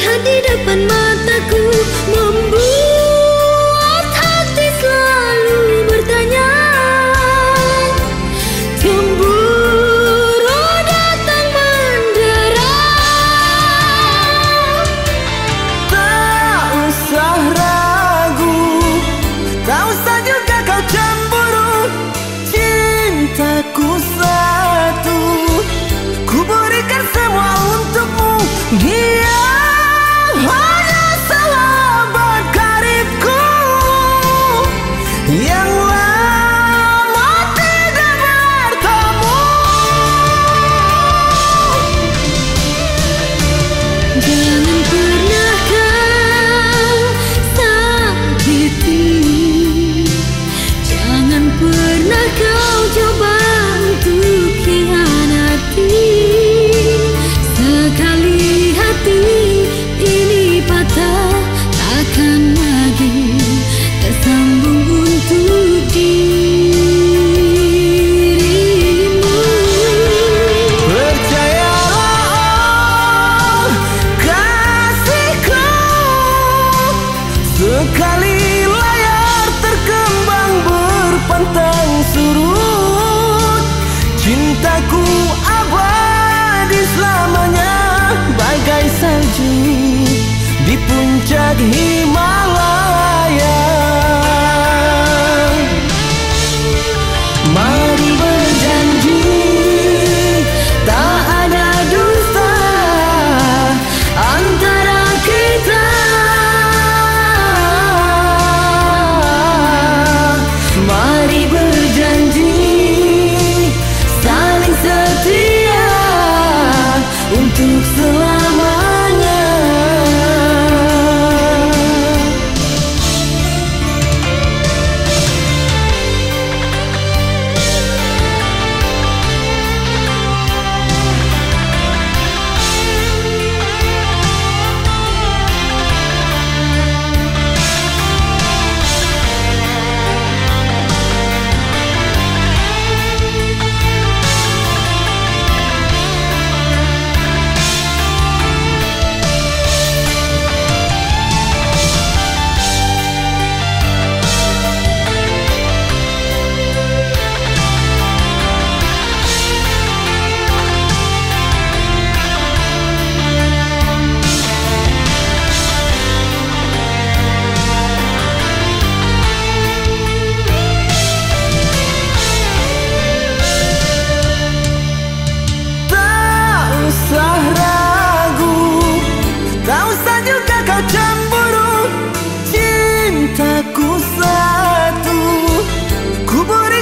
你看，你 Sekali layar terkembang berpantang surut. Cintaku abadi selamanya bagai salju di puncak himalaya.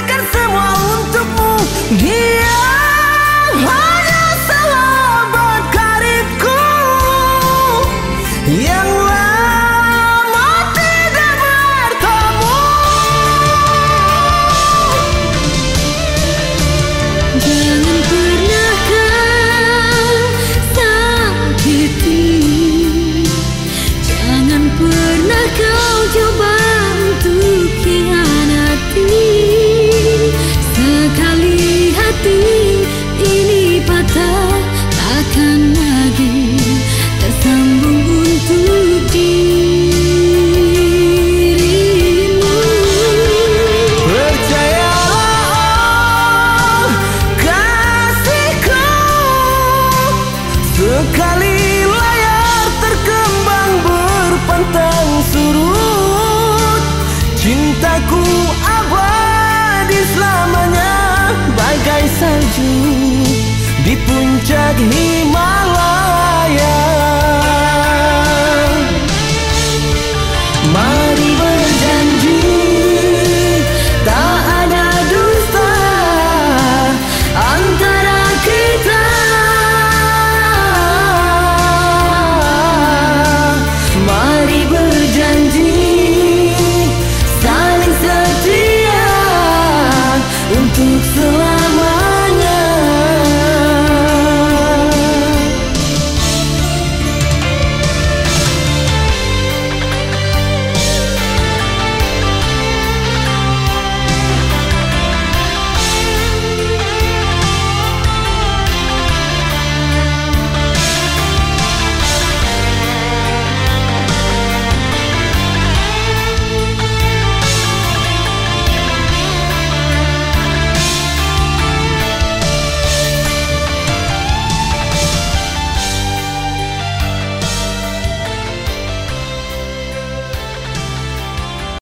Berikan semua untukmu. Dia di puncak Himalaya